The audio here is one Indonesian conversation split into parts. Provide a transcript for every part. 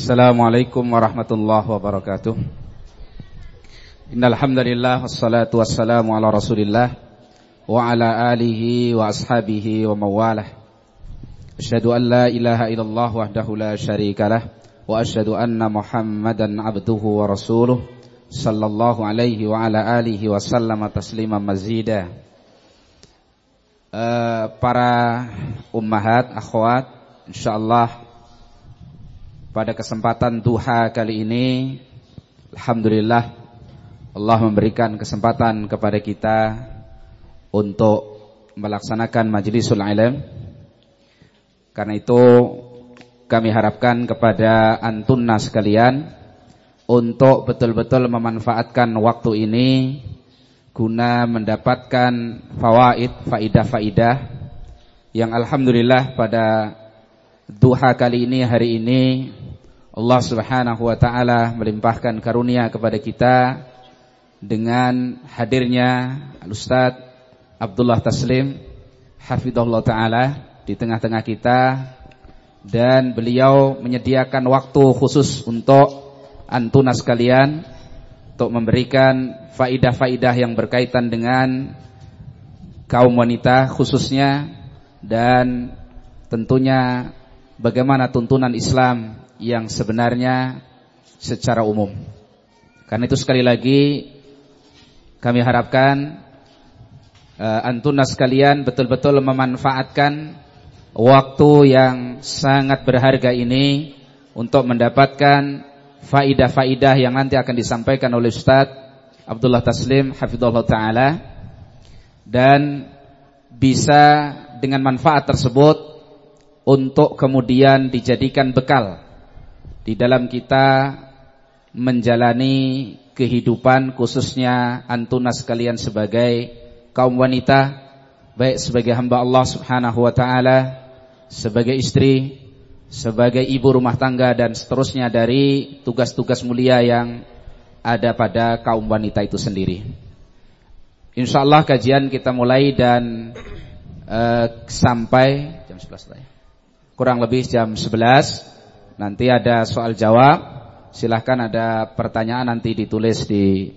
Assalamualaikum warahmatullahi wabarakatuh Innalhamdulillah Wassalatu wassalamu ala rasulillah Wa ala alihi wa ashabihi wa mawalah Asyhadu an la ilaha illallah wahdahu la syarikalah Wa asyhadu anna muhammadan abduhu wa rasuluh Sallallahu alaihi wa ala alihi wa sallama taslima mazida uh, Para ummahat, akhwat InsyaAllah pada kesempatan duha kali ini Alhamdulillah Allah memberikan kesempatan kepada kita Untuk melaksanakan majlisul ilm. Karena itu kami harapkan kepada antunna sekalian Untuk betul-betul memanfaatkan waktu ini Guna mendapatkan fawaid, faidah-faidah Yang Alhamdulillah pada duha kali ini, hari ini Allah Subhanahu wa taala melimpahkan karunia kepada kita dengan hadirnya Al-Ustaz Abdullah Taslim hafizahullah taala di tengah-tengah kita. Dan beliau menyediakan waktu khusus untuk antuna sekalian untuk memberikan faidah-faidah yang berkaitan dengan kaum wanita khususnya. Dan tentunya bagaimana tuntunan Islam yang sebenarnya secara umum. Karena itu sekali lagi kami harapkan uh, antuna sekalian betul-betul memanfaatkan waktu yang sangat berharga ini untuk mendapatkan faidah-faidah yang nanti akan disampaikan oleh Ustaz Abdullah Taslim hafizallahu taala dan bisa dengan manfaat tersebut untuk kemudian dijadikan bekal di dalam kita menjalani kehidupan khususnya antuna sekalian sebagai kaum wanita baik sebagai hamba Allah Subhanahu wa taala sebagai istri sebagai ibu rumah tangga dan seterusnya dari tugas-tugas mulia yang ada pada kaum wanita itu sendiri. Insyaallah kajian kita mulai dan uh, sampai jam 11 ya. Kurang lebih jam 11 Nanti ada soal jawab. Silahkan ada pertanyaan nanti ditulis di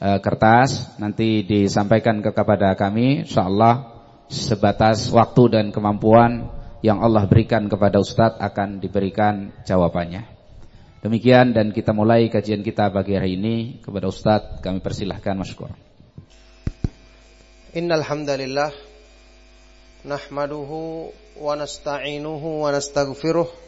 uh, kertas. Nanti disampaikan ke kepada kami. InsyaAllah sebatas waktu dan kemampuan yang Allah berikan kepada Ustadz akan diberikan jawabannya. Demikian dan kita mulai kajian kita pagi hari ini kepada Ustadz kami persilahkan masyukur. Innal hamdalillah nahmaduhu wa nasta'inuhu wa nastaghfiruh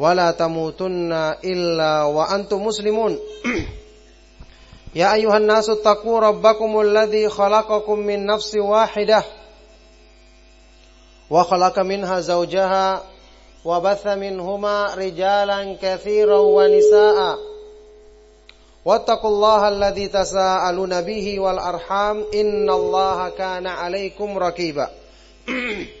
ولا تموتن إلا وأنتم مسلمون يا أيها الناس اتقوا ربكم الذي خلقكم من نفس واحدة وخلق منها زوجها وبث منهما رجالا كثيرا ونساء واتقوا الله الذي تساءلون به والأرحام إن الله كان عليكم ركيبا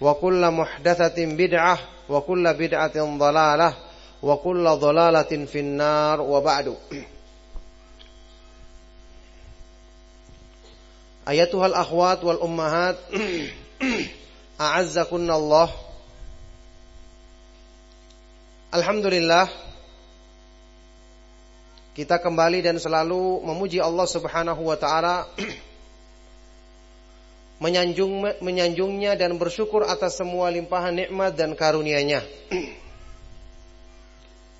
وكل محدثة بدعة وكل بدعة ضلالة وكل ضلالة في النار وبعد أيتها الأخوات والأمهات أعزكن الله Alhamdulillah kita kembali dan selalu memuji Allah Subhanahu wa taala menyanjung menyanjungnya dan bersyukur atas semua limpahan nikmat dan karunia-Nya.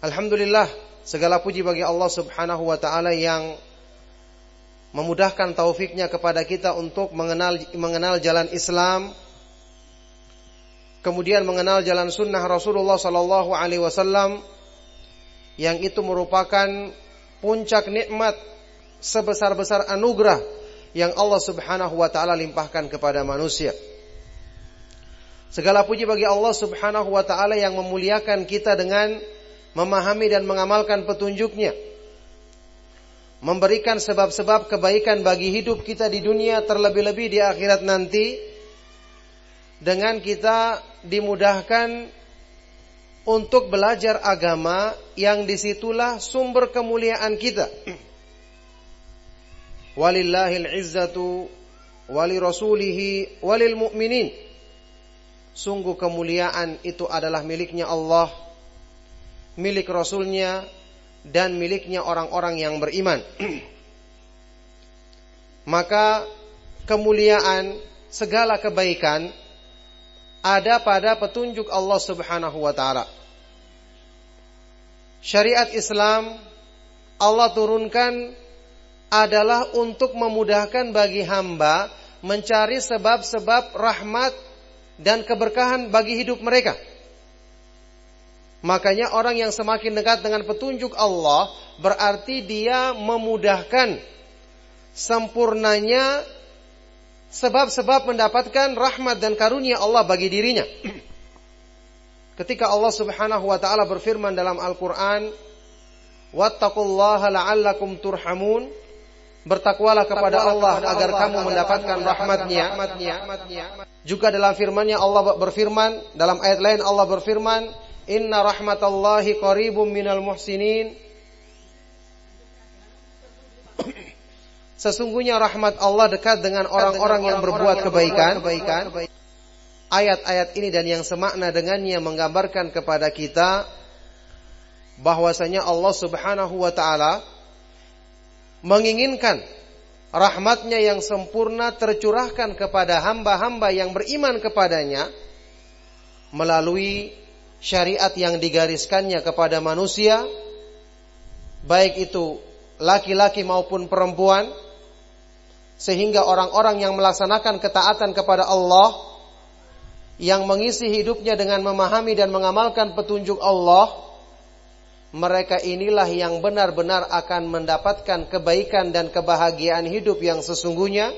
Alhamdulillah segala puji bagi Allah Subhanahu wa taala yang memudahkan taufiknya kepada kita untuk mengenal mengenal jalan Islam kemudian mengenal jalan sunnah Rasulullah sallallahu alaihi wasallam yang itu merupakan puncak nikmat sebesar-besar anugerah yang Allah Subhanahu wa taala limpahkan kepada manusia. Segala puji bagi Allah Subhanahu wa taala yang memuliakan kita dengan memahami dan mengamalkan petunjuknya. Memberikan sebab-sebab kebaikan bagi hidup kita di dunia terlebih-lebih di akhirat nanti dengan kita dimudahkan untuk belajar agama yang di situlah sumber kemuliaan kita. Walillahil izzatu wali rasulihi walil mu'minin. Sungguh kemuliaan itu adalah miliknya Allah milik Rasulnya dan miliknya orang-orang yang beriman. Maka kemuliaan segala kebaikan ada pada petunjuk Allah Subhanahu wa taala. Syariat Islam Allah turunkan adalah untuk memudahkan bagi hamba mencari sebab-sebab rahmat dan keberkahan bagi hidup mereka. Makanya orang yang semakin dekat dengan petunjuk Allah berarti dia memudahkan sempurnanya sebab-sebab mendapatkan rahmat dan karunia Allah bagi dirinya. Ketika Allah Subhanahu wa taala berfirman dalam Al-Qur'an, "Wattaqullaha la'allakum turhamun." Bertakwalah kepada Allah agar kamu mendapatkan rahmatnya. Juga dalam firman-Nya Allah berfirman, dalam ayat lain Allah berfirman, Inna rahmatallahi qaribum minal muhsinin. Sesungguhnya rahmat Allah dekat dengan orang-orang yang berbuat kebaikan. Ayat-ayat ini dan yang semakna dengannya menggambarkan kepada kita bahwasanya Allah Subhanahu wa taala menginginkan rahmatnya yang sempurna tercurahkan kepada hamba-hamba yang beriman kepadanya melalui syariat yang digariskannya kepada manusia, baik itu laki-laki maupun perempuan, sehingga orang-orang yang melaksanakan ketaatan kepada Allah, yang mengisi hidupnya dengan memahami dan mengamalkan petunjuk Allah, mereka inilah yang benar-benar akan mendapatkan kebaikan dan kebahagiaan hidup yang sesungguhnya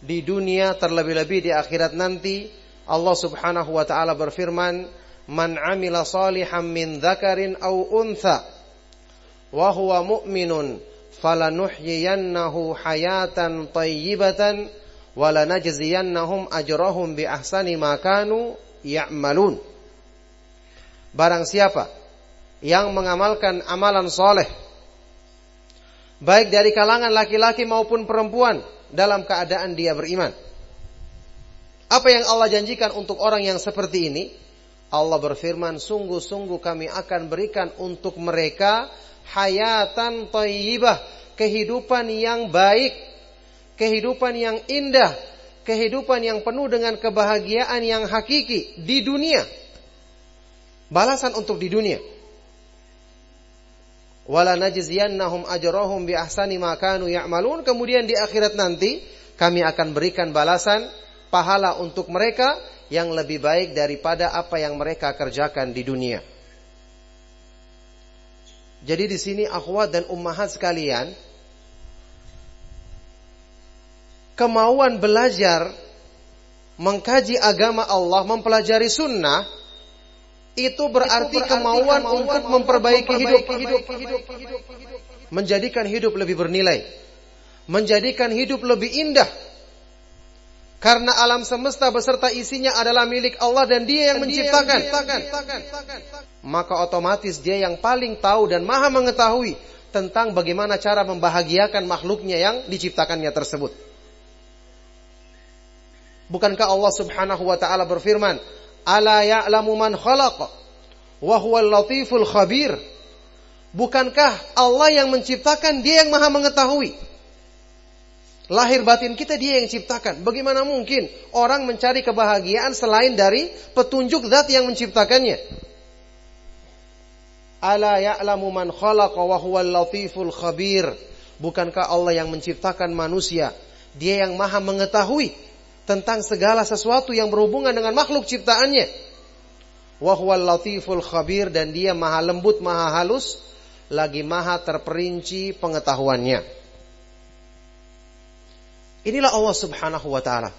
di dunia terlebih-lebih di akhirat nanti. Allah Subhanahu wa taala berfirman, man amila salihan min dzakarin aw untha wa huwa mu'minun falanuhyiyannahu hayatan tayyibatan wa lanajziyannahum ajrahum bi ahsani ma kanu ya'malun Barang siapa yang mengamalkan amalan soleh baik dari kalangan laki-laki maupun perempuan dalam keadaan dia beriman. Apa yang Allah janjikan untuk orang yang seperti ini? Allah berfirman, sungguh-sungguh kami akan berikan untuk mereka hayatan tayyibah, kehidupan yang baik, kehidupan yang indah, kehidupan yang penuh dengan kebahagiaan yang hakiki di dunia. Balasan untuk di dunia. Wala najziyannahum ajrahum bi ahsani ma kanu ya'malun. Kemudian di akhirat nanti kami akan berikan balasan pahala untuk mereka yang lebih baik daripada apa yang mereka kerjakan di dunia. Jadi di sini akhwat dan ummahat sekalian, kemauan belajar mengkaji agama Allah, mempelajari sunnah, itu berarti kemauan untuk memperbaiki hidup, menjadikan hidup lebih bernilai, menjadikan hidup lebih indah, karena alam semesta beserta isinya adalah milik Allah dan dia yang menciptakan. Maka otomatis dia yang paling tahu dan maha mengetahui tentang bagaimana cara membahagiakan makhluknya yang diciptakannya tersebut. Bukankah Allah Subhanahu wa taala berfirman, "Ala ya'lamu man khalaq wa huwal latiful khabir." Bukankah Allah yang menciptakan, dia yang maha mengetahui? Lahir batin kita dia yang ciptakan. Bagaimana mungkin orang mencari kebahagiaan selain dari petunjuk zat yang menciptakannya? Ala ya'lamu man khalaqa wa huwal latiful khabir. Bukankah Allah yang menciptakan manusia? Dia yang maha mengetahui tentang segala sesuatu yang berhubungan dengan makhluk ciptaannya. Wa huwal latiful khabir dan dia maha lembut, maha halus, lagi maha terperinci pengetahuannya. Inilah Allah Subhanahu wa taala.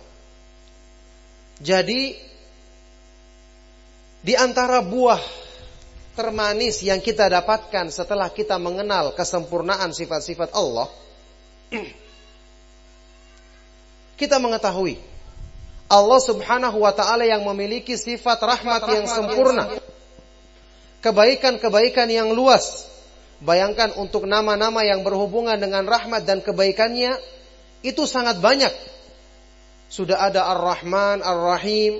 Jadi di antara buah termanis yang kita dapatkan setelah kita mengenal kesempurnaan sifat-sifat Allah, kita mengetahui Allah Subhanahu wa taala yang memiliki sifat rahmat yang sempurna. Kebaikan-kebaikan yang luas. Bayangkan untuk nama-nama yang berhubungan dengan rahmat dan kebaikannya itu sangat banyak. Sudah ada Ar-Rahman, Ar-Rahim,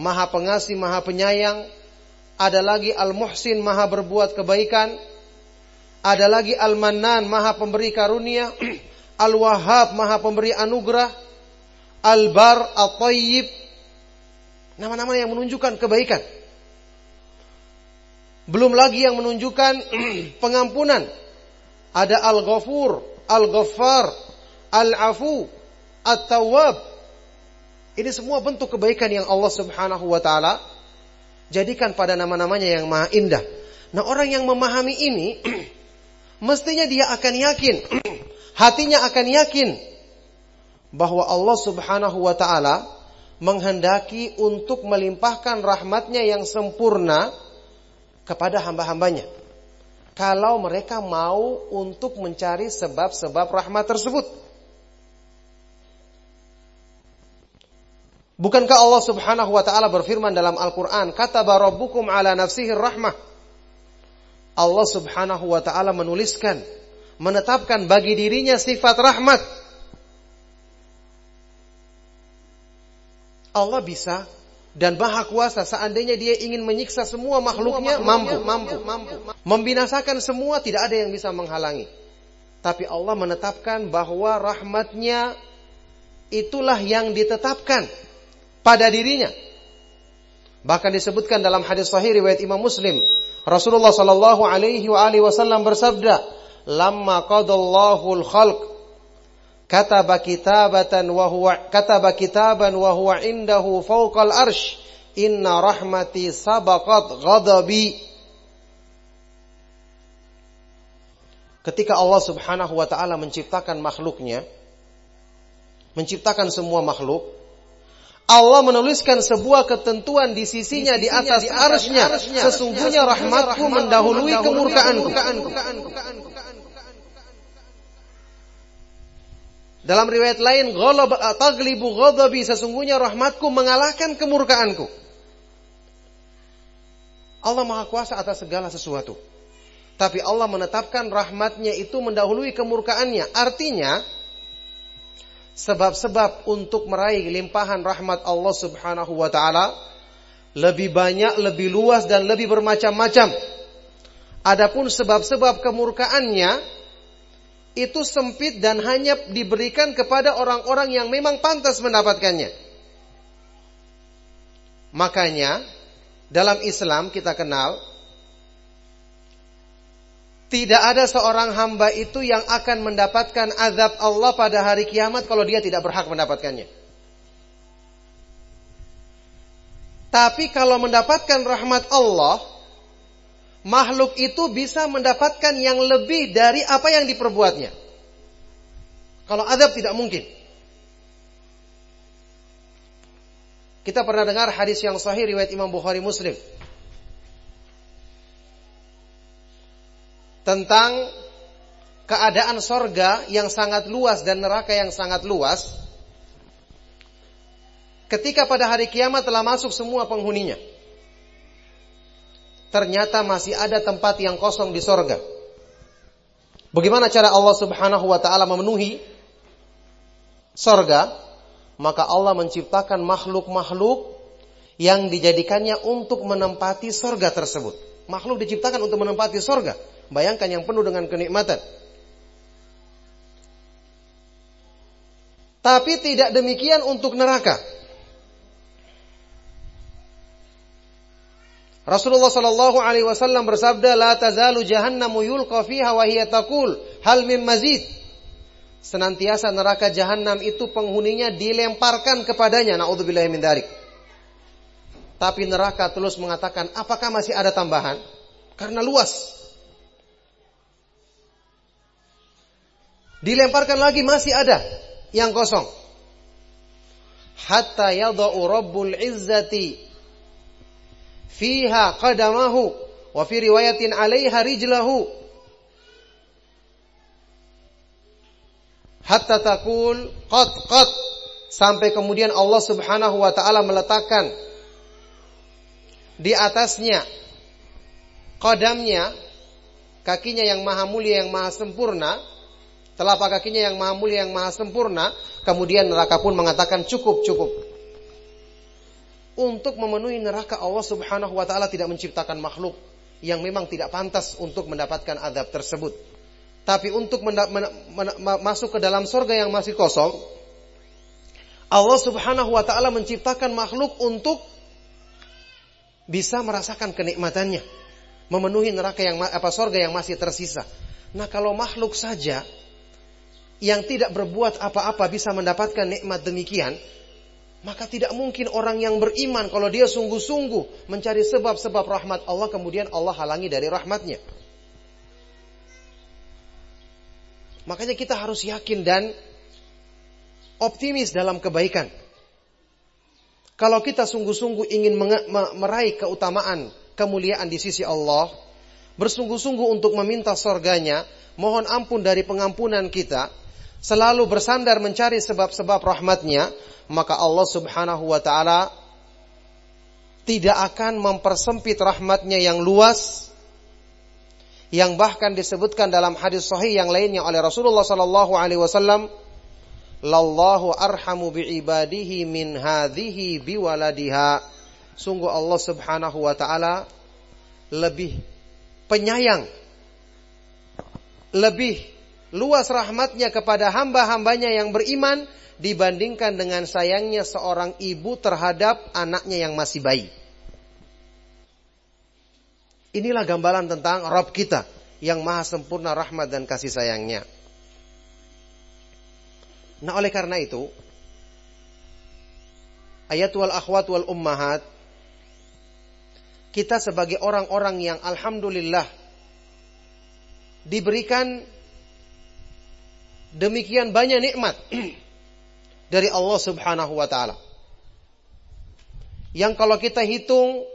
Maha Pengasih, Maha Penyayang, ada lagi Al-Muhsin maha berbuat kebaikan, ada lagi Al-Mannan maha pemberi karunia, Al-Wahhab maha pemberi anugerah, Al-Bar, Al-Tayyib, nama-nama yang menunjukkan kebaikan. Belum lagi yang menunjukkan pengampunan. Ada Al-Ghafur, Al-Ghaffar, Al-Afu, At-Tawwab. Ini semua bentuk kebaikan yang Allah Subhanahu wa taala Jadikan pada nama-namanya yang maha indah. Nah orang yang memahami ini, mestinya dia akan yakin, hatinya akan yakin bahwa Allah subhanahu wa ta'ala menghendaki untuk melimpahkan rahmatnya yang sempurna kepada hamba-hambanya. Kalau mereka mau untuk mencari sebab-sebab rahmat tersebut. Bukankah Allah Subhanahu wa taala berfirman dalam Al-Qur'an, "Kata rabbukum ala nafsihi rahmah." Allah Subhanahu wa taala menuliskan, menetapkan bagi dirinya sifat rahmat. Allah bisa dan maha kuasa seandainya dia ingin menyiksa semua makhluknya mampu, mampu, mampu. Membinasakan semua tidak ada yang bisa menghalangi. Tapi Allah menetapkan bahwa rahmatnya itulah yang ditetapkan pada dirinya. Bahkan disebutkan dalam hadis sahih riwayat Imam Muslim, Rasulullah sallallahu alaihi wasallam bersabda, "Lamma qadallahu al-khalq kataba kitabatan wa huwa kataba kitaban wa huwa indahu fawqa al-arsh, inna rahmati sabaqat ghadabi." Ketika Allah Subhanahu wa taala menciptakan makhluknya, menciptakan semua makhluk, Allah menuliskan sebuah ketentuan di sisinya di atas arsnya. Sesungguhnya rahmatku mendahului kemurkaanku. Dalam riwayat lain, taglibu ghadabi, sesungguhnya rahmatku mengalahkan kemurkaanku. Allah Maha Kuasa atas segala sesuatu. Tapi Allah menetapkan rahmatnya itu mendahului kemurkaannya. Artinya, sebab-sebab untuk meraih limpahan rahmat Allah Subhanahu wa taala lebih banyak, lebih luas dan lebih bermacam-macam. Adapun sebab-sebab kemurkaannya itu sempit dan hanya diberikan kepada orang-orang yang memang pantas mendapatkannya. Makanya dalam Islam kita kenal tidak ada seorang hamba itu yang akan mendapatkan azab Allah pada hari kiamat kalau dia tidak berhak mendapatkannya. Tapi kalau mendapatkan rahmat Allah, makhluk itu bisa mendapatkan yang lebih dari apa yang diperbuatnya. Kalau azab tidak mungkin. Kita pernah dengar hadis yang sahih riwayat Imam Bukhari Muslim. tentang keadaan sorga yang sangat luas dan neraka yang sangat luas. Ketika pada hari kiamat telah masuk semua penghuninya. Ternyata masih ada tempat yang kosong di sorga. Bagaimana cara Allah subhanahu wa ta'ala memenuhi sorga? Maka Allah menciptakan makhluk-makhluk yang dijadikannya untuk menempati sorga tersebut. Makhluk diciptakan untuk menempati sorga. Bayangkan yang penuh dengan kenikmatan. Tapi tidak demikian untuk neraka. Rasulullah Shallallahu Alaihi Wasallam bersabda, "La tazalu jahannamu yulqa fiha wa hiya taqul hal mim mazid." Senantiasa neraka jahanam itu penghuninya dilemparkan kepadanya. Naudzubillah min dzalik. Tapi neraka terus mengatakan, "Apakah masih ada tambahan?" Karena luas. Dilemparkan lagi masih ada yang kosong. Hatta yadau rabbul izzati fiha qadamahu wa fi riwayatin alaiha rijlahu. Hatta takul qat qat. Sampai kemudian Allah Subhanahu wa taala meletakkan di atasnya kodamnya kakinya yang maha mulia yang maha sempurna telapak kakinya yang maha mulia yang maha sempurna kemudian neraka pun mengatakan cukup cukup untuk memenuhi neraka Allah Subhanahu wa taala tidak menciptakan makhluk yang memang tidak pantas untuk mendapatkan adab tersebut tapi untuk masuk ke dalam surga yang masih kosong Allah Subhanahu wa taala menciptakan makhluk untuk bisa merasakan kenikmatannya, memenuhi neraka yang apa sorga yang masih tersisa. Nah kalau makhluk saja yang tidak berbuat apa-apa bisa mendapatkan nikmat demikian, maka tidak mungkin orang yang beriman kalau dia sungguh-sungguh mencari sebab-sebab rahmat Allah kemudian Allah halangi dari rahmatnya. Makanya kita harus yakin dan optimis dalam kebaikan. Kalau kita sungguh-sungguh ingin meraih keutamaan, kemuliaan di sisi Allah, bersungguh-sungguh untuk meminta sorganya, mohon ampun dari pengampunan kita, selalu bersandar mencari sebab-sebab rahmatnya, maka Allah subhanahu wa ta'ala tidak akan mempersempit rahmatnya yang luas, yang bahkan disebutkan dalam hadis sahih yang lainnya oleh Rasulullah sallallahu alaihi wasallam lallahu arhamu biibadihi min hadhihi biwaladiha. Sungguh Allah Subhanahu wa taala lebih penyayang lebih luas rahmatnya kepada hamba-hambanya yang beriman dibandingkan dengan sayangnya seorang ibu terhadap anaknya yang masih bayi. Inilah gambaran tentang Rob kita yang maha sempurna rahmat dan kasih sayangnya. Nah oleh karena itu ayat wal akhwat wal ummahat kita sebagai orang-orang yang alhamdulillah diberikan demikian banyak nikmat dari Allah Subhanahu wa taala. Yang kalau kita hitung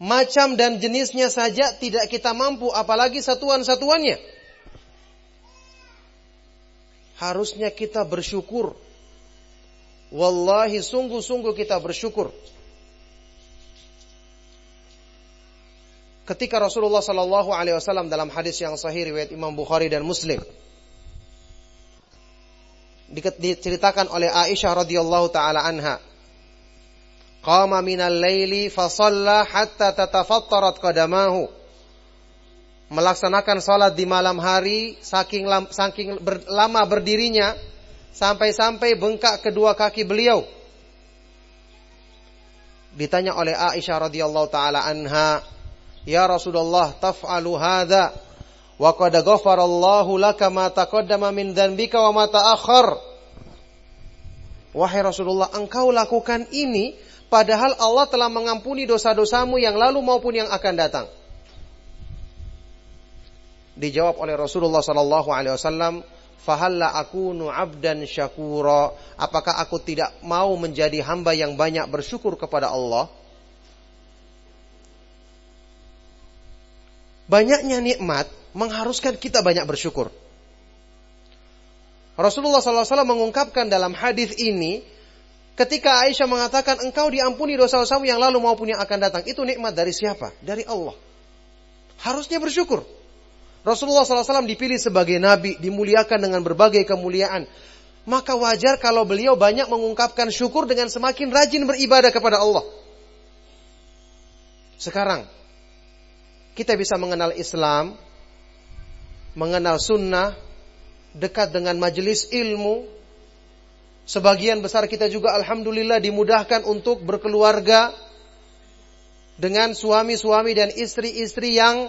macam dan jenisnya saja tidak kita mampu apalagi satuan-satuannya harusnya kita bersyukur. Wallahi sungguh-sungguh kita bersyukur. Ketika Rasulullah Shallallahu Alaihi Wasallam dalam hadis yang sahih riwayat Imam Bukhari dan Muslim diceritakan oleh Aisyah radhiyallahu taala anha. Qama minal laili fa hatta tatafattarat qadamahu. Melaksanakan sholat di malam hari saking saking ber, lama berdirinya sampai-sampai bengkak kedua kaki beliau. Ditanya oleh Aisyah radhiyallahu taala anha, "Ya Rasulullah, taf'alu hadza wa qad ghafarallahu laka ma taqaddama min dzanbika wa ma ta'akhkhar." Wahai Rasulullah, engkau lakukan ini padahal Allah telah mengampuni dosa-dosamu yang lalu maupun yang akan datang. Dijawab oleh Rasulullah sallallahu alaihi wasallam, "Fahalla akunu 'abdan syakura?" Apakah aku tidak mau menjadi hamba yang banyak bersyukur kepada Allah? Banyaknya nikmat mengharuskan kita banyak bersyukur. Rasulullah SAW mengungkapkan dalam hadis ini, ketika Aisyah mengatakan engkau diampuni dosa-dosamu yang lalu maupun yang akan datang, itu nikmat dari siapa? Dari Allah. Harusnya bersyukur. Rasulullah SAW dipilih sebagai nabi, dimuliakan dengan berbagai kemuliaan. Maka wajar kalau beliau banyak mengungkapkan syukur dengan semakin rajin beribadah kepada Allah. Sekarang, kita bisa mengenal Islam, mengenal sunnah, dekat dengan majelis ilmu. Sebagian besar kita juga Alhamdulillah dimudahkan untuk berkeluarga, dengan suami-suami dan istri-istri yang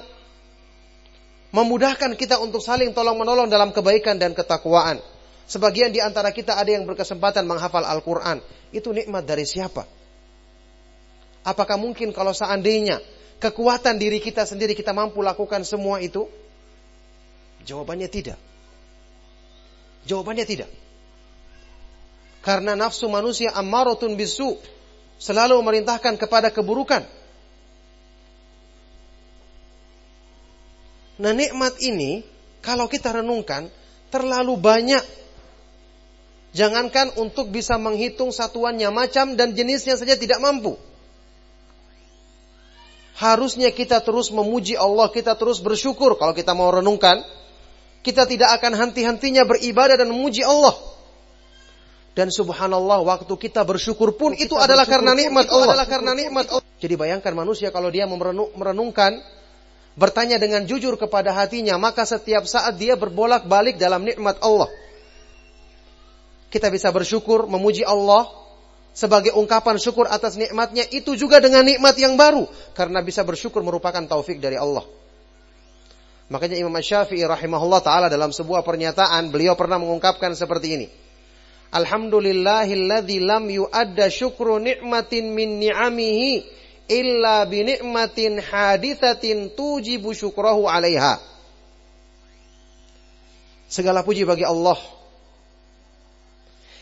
memudahkan kita untuk saling tolong-menolong dalam kebaikan dan ketakwaan. Sebagian di antara kita ada yang berkesempatan menghafal Al-Quran. Itu nikmat dari siapa? Apakah mungkin kalau seandainya kekuatan diri kita sendiri kita mampu lakukan semua itu? Jawabannya tidak. Jawabannya tidak. Karena nafsu manusia ammarotun bisu selalu memerintahkan kepada keburukan. Nah nikmat ini kalau kita renungkan terlalu banyak. Jangankan untuk bisa menghitung satuannya macam dan jenisnya saja tidak mampu. Harusnya kita terus memuji Allah, kita terus bersyukur kalau kita mau renungkan. Kita tidak akan henti-hentinya beribadah dan memuji Allah. Dan subhanallah waktu kita bersyukur pun itu adalah karena nikmat Allah. Adalah karena nikmat Allah. Jadi bayangkan manusia kalau dia merenungkan bertanya dengan jujur kepada hatinya, maka setiap saat dia berbolak-balik dalam nikmat Allah. Kita bisa bersyukur, memuji Allah sebagai ungkapan syukur atas nikmatnya itu juga dengan nikmat yang baru karena bisa bersyukur merupakan taufik dari Allah. Makanya Imam Syafi'i rahimahullah taala dalam sebuah pernyataan beliau pernah mengungkapkan seperti ini. Alhamdulillahilladzi lam yu'adda syukru ni'matin min ni'amihi illa bi ni'matin hadithatin tujibu syukrahu 'alaiha. Segala puji bagi Allah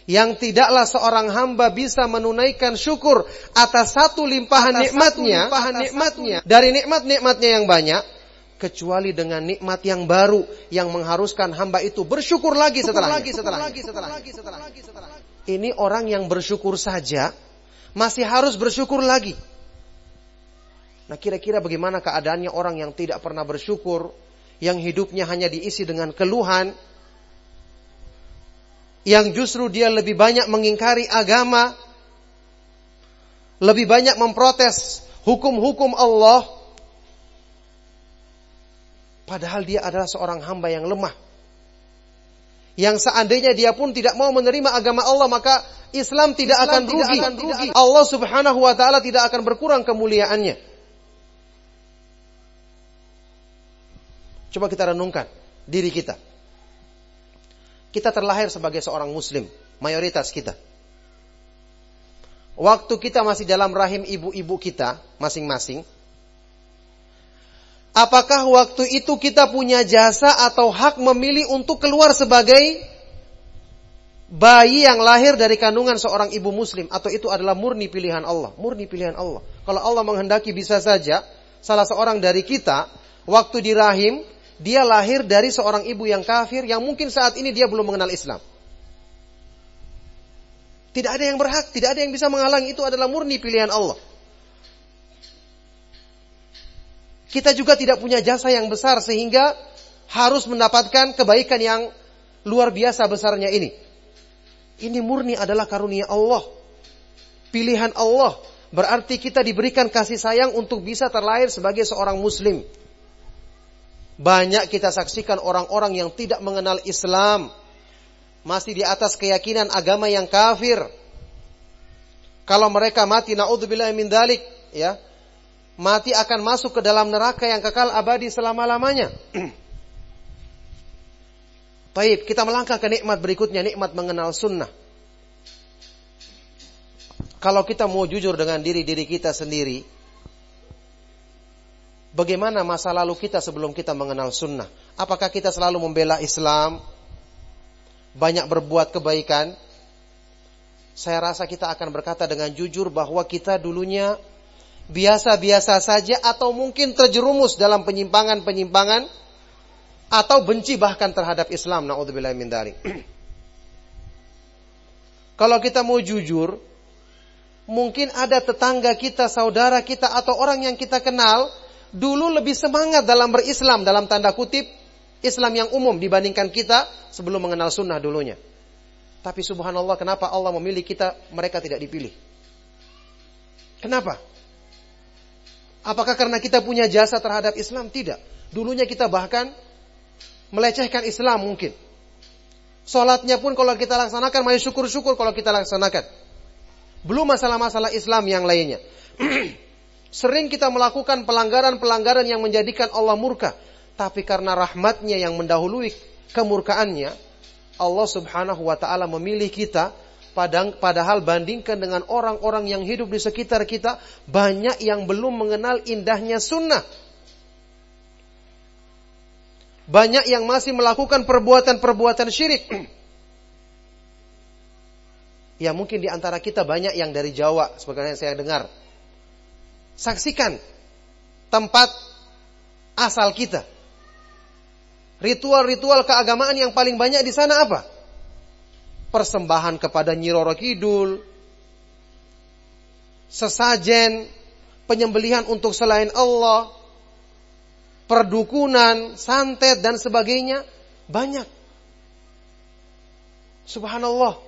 yang tidaklah seorang hamba bisa menunaikan syukur atas satu limpahan nikmatnya, limpahan nikmatnya dari nikmat-nikmatnya yang banyak kecuali dengan nikmat yang baru yang mengharuskan hamba itu bersyukur lagi setelah lagi setelah lagi setelah lagi setelah lagi setelah ini orang yang bersyukur saja masih harus bersyukur lagi. Nah kira-kira bagaimana keadaannya orang yang tidak pernah bersyukur yang hidupnya hanya diisi dengan keluhan yang justru dia lebih banyak mengingkari agama lebih banyak memprotes hukum-hukum Allah Padahal dia adalah seorang hamba yang lemah. Yang seandainya dia pun tidak mau menerima agama Allah, maka Islam tidak Islam akan rugi. Tidak akan rugi. Allah subhanahu wa ta'ala tidak akan berkurang kemuliaannya. Coba kita renungkan diri kita. Kita terlahir sebagai seorang muslim, mayoritas kita. Waktu kita masih dalam rahim ibu-ibu kita masing-masing, Apakah waktu itu kita punya jasa atau hak memilih untuk keluar sebagai bayi yang lahir dari kandungan seorang ibu muslim atau itu adalah murni pilihan Allah, murni pilihan Allah. Kalau Allah menghendaki bisa saja salah seorang dari kita waktu di rahim dia lahir dari seorang ibu yang kafir yang mungkin saat ini dia belum mengenal Islam. Tidak ada yang berhak, tidak ada yang bisa menghalangi itu adalah murni pilihan Allah. Kita juga tidak punya jasa yang besar sehingga harus mendapatkan kebaikan yang luar biasa besarnya ini. Ini murni adalah karunia Allah. Pilihan Allah. Berarti kita diberikan kasih sayang untuk bisa terlahir sebagai seorang muslim. Banyak kita saksikan orang-orang yang tidak mengenal Islam. Masih di atas keyakinan agama yang kafir. Kalau mereka mati, na'udzubillah min dalik. Ya, mati akan masuk ke dalam neraka yang kekal abadi selama-lamanya. Baik, kita melangkah ke nikmat berikutnya, nikmat mengenal sunnah. Kalau kita mau jujur dengan diri-diri kita sendiri, bagaimana masa lalu kita sebelum kita mengenal sunnah? Apakah kita selalu membela Islam, banyak berbuat kebaikan? Saya rasa kita akan berkata dengan jujur bahwa kita dulunya biasa-biasa saja atau mungkin terjerumus dalam penyimpangan-penyimpangan atau benci bahkan terhadap Islam. Nauzubillah min dzalik. Kalau kita mau jujur, mungkin ada tetangga kita, saudara kita atau orang yang kita kenal dulu lebih semangat dalam berislam dalam tanda kutip Islam yang umum dibandingkan kita sebelum mengenal sunnah dulunya. Tapi subhanallah kenapa Allah memilih kita, mereka tidak dipilih. Kenapa? Apakah karena kita punya jasa terhadap Islam? Tidak. Dulunya kita bahkan melecehkan Islam mungkin. Sholatnya pun kalau kita laksanakan, masih syukur-syukur kalau kita laksanakan. Belum masalah-masalah Islam yang lainnya. Sering kita melakukan pelanggaran-pelanggaran yang menjadikan Allah murka. Tapi karena rahmatnya yang mendahului kemurkaannya, Allah subhanahu wa ta'ala memilih kita Padahal bandingkan dengan orang-orang yang hidup di sekitar kita, banyak yang belum mengenal indahnya sunnah. Banyak yang masih melakukan perbuatan-perbuatan syirik. Ya mungkin di antara kita banyak yang dari Jawa, sebagaimana saya dengar. Saksikan tempat asal kita. Ritual-ritual keagamaan yang paling banyak di sana apa? Persembahan kepada Nyi Roro Kidul, sesajen, penyembelihan untuk selain Allah, perdukunan, santet dan sebagainya banyak. Subhanallah.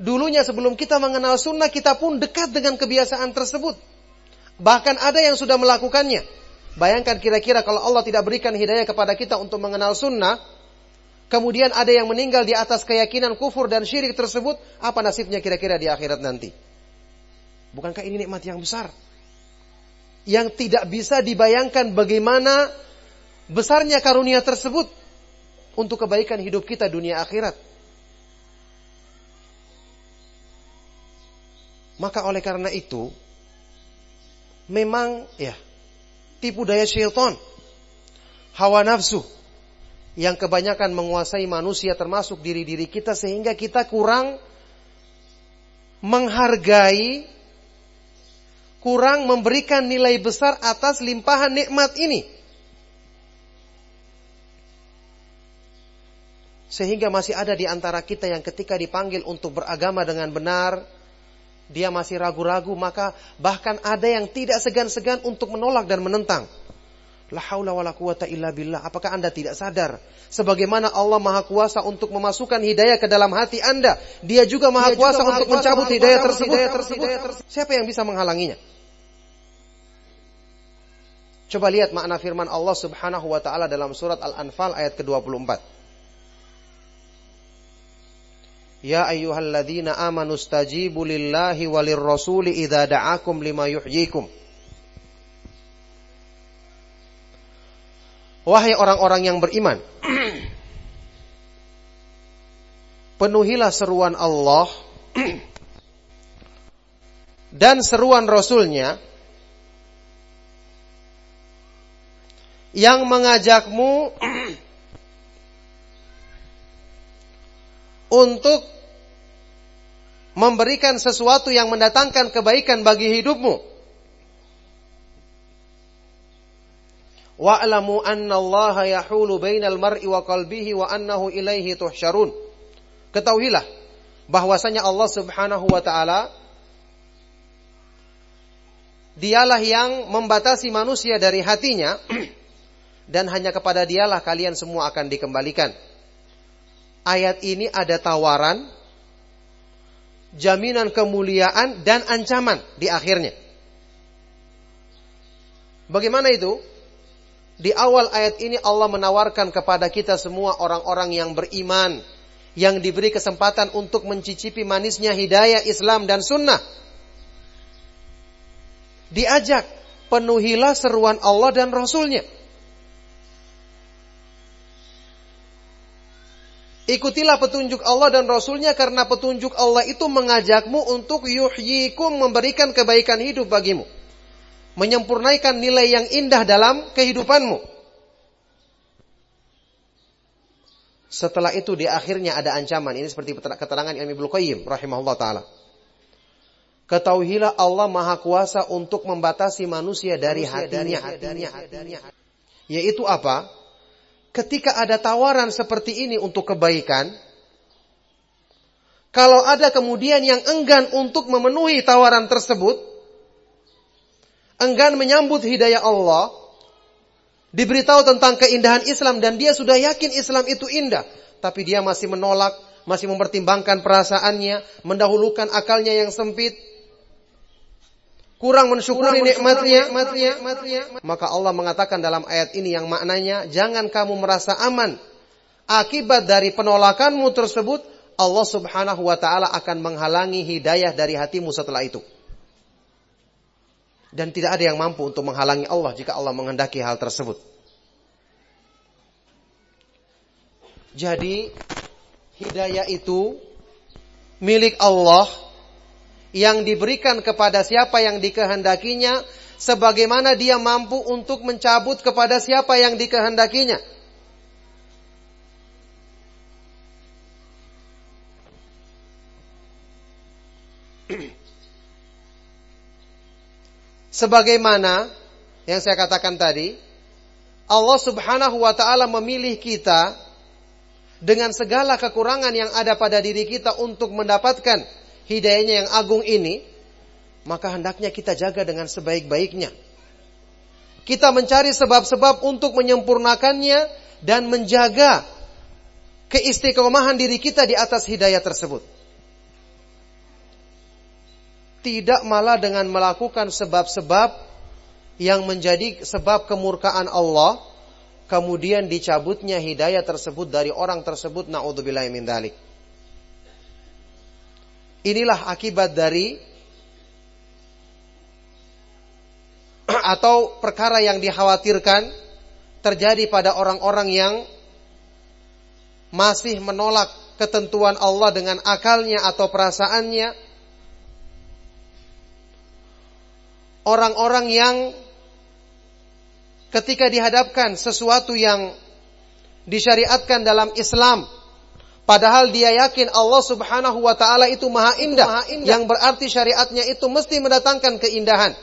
Dulunya sebelum kita mengenal sunnah, kita pun dekat dengan kebiasaan tersebut. Bahkan ada yang sudah melakukannya. Bayangkan kira-kira kalau Allah tidak berikan hidayah kepada kita untuk mengenal sunnah, kemudian ada yang meninggal di atas keyakinan kufur dan syirik tersebut, apa nasibnya kira-kira di akhirat nanti? Bukankah ini nikmat yang besar? Yang tidak bisa dibayangkan bagaimana besarnya karunia tersebut untuk kebaikan hidup kita dunia akhirat. Maka oleh karena itu, memang ya tipu daya syaitan, hawa nafsu yang kebanyakan menguasai manusia termasuk diri-diri kita sehingga kita kurang menghargai kurang memberikan nilai besar atas limpahan nikmat ini. Sehingga masih ada di antara kita yang ketika dipanggil untuk beragama dengan benar, dia masih ragu-ragu, maka bahkan ada yang tidak segan-segan untuk menolak dan menentang. La haula wala quwata illa billah. Apakah Anda tidak sadar sebagaimana Allah Maha Kuasa untuk memasukkan hidayah ke dalam hati Anda, Dia juga Maha Dia Kuasa juga untuk kuasa mencabut hidayah tersebut. hidayah tersebut. Siapa yang bisa menghalanginya? Coba lihat makna firman Allah Subhanahu wa taala dalam surat Al-Anfal ayat ke-24. Ya ayyuhalladzina amanu stajibu lillahi walir rasuli idza da'akum lima yuhyikum. Wahai orang-orang yang beriman, penuhilah seruan Allah dan seruan Rasulnya yang mengajakmu untuk memberikan sesuatu yang mendatangkan kebaikan bagi hidupmu. Wa'lamu anna Allah yahulu bainal mar'i wa qalbihi wa annahu ilaihi tuhsyarun. Ketahuilah bahwasanya Allah Subhanahu wa taala Dialah yang membatasi manusia dari hatinya dan hanya kepada dialah kalian semua akan dikembalikan ayat ini ada tawaran, jaminan kemuliaan dan ancaman di akhirnya. Bagaimana itu? Di awal ayat ini Allah menawarkan kepada kita semua orang-orang yang beriman yang diberi kesempatan untuk mencicipi manisnya hidayah Islam dan sunnah. Diajak penuhilah seruan Allah dan Rasulnya. Ikutilah petunjuk Allah dan Rasulnya karena petunjuk Allah itu mengajakmu untuk yuhyikum memberikan kebaikan hidup bagimu. Menyempurnaikan nilai yang indah dalam kehidupanmu. Setelah itu di akhirnya ada ancaman. Ini seperti keterangan Imam Ibnu Qayyim rahimahullah taala. Ketahuilah Allah Maha Kuasa untuk membatasi manusia dari hatinya. Yaitu apa? ketika ada tawaran seperti ini untuk kebaikan, kalau ada kemudian yang enggan untuk memenuhi tawaran tersebut, enggan menyambut hidayah Allah, diberitahu tentang keindahan Islam dan dia sudah yakin Islam itu indah, tapi dia masih menolak, masih mempertimbangkan perasaannya, mendahulukan akalnya yang sempit, kurang mensyukuri nikmatnya, maka Allah mengatakan dalam ayat ini yang maknanya jangan kamu merasa aman. Akibat dari penolakanmu tersebut Allah Subhanahu wa taala akan menghalangi hidayah dari hatimu setelah itu. Dan tidak ada yang mampu untuk menghalangi Allah jika Allah menghendaki hal tersebut. Jadi hidayah itu milik Allah yang diberikan kepada siapa yang dikehendakinya sebagaimana dia mampu untuk mencabut kepada siapa yang dikehendakinya. Sebagaimana yang saya katakan tadi, Allah Subhanahu wa taala memilih kita dengan segala kekurangan yang ada pada diri kita untuk mendapatkan hidayahnya yang agung ini, maka hendaknya kita jaga dengan sebaik-baiknya. Kita mencari sebab-sebab untuk menyempurnakannya dan menjaga keistiqomahan diri kita di atas hidayah tersebut tidak malah dengan melakukan sebab-sebab yang menjadi sebab kemurkaan Allah kemudian dicabutnya hidayah tersebut dari orang tersebut naudzubillah min dalik. Inilah akibat dari atau perkara yang dikhawatirkan terjadi pada orang-orang yang masih menolak ketentuan Allah dengan akalnya atau perasaannya orang-orang yang ketika dihadapkan sesuatu yang disyariatkan dalam Islam padahal dia yakin Allah Subhanahu wa taala itu maha indah, maha indah. Yang berarti syariatnya itu mesti mendatangkan keindahan.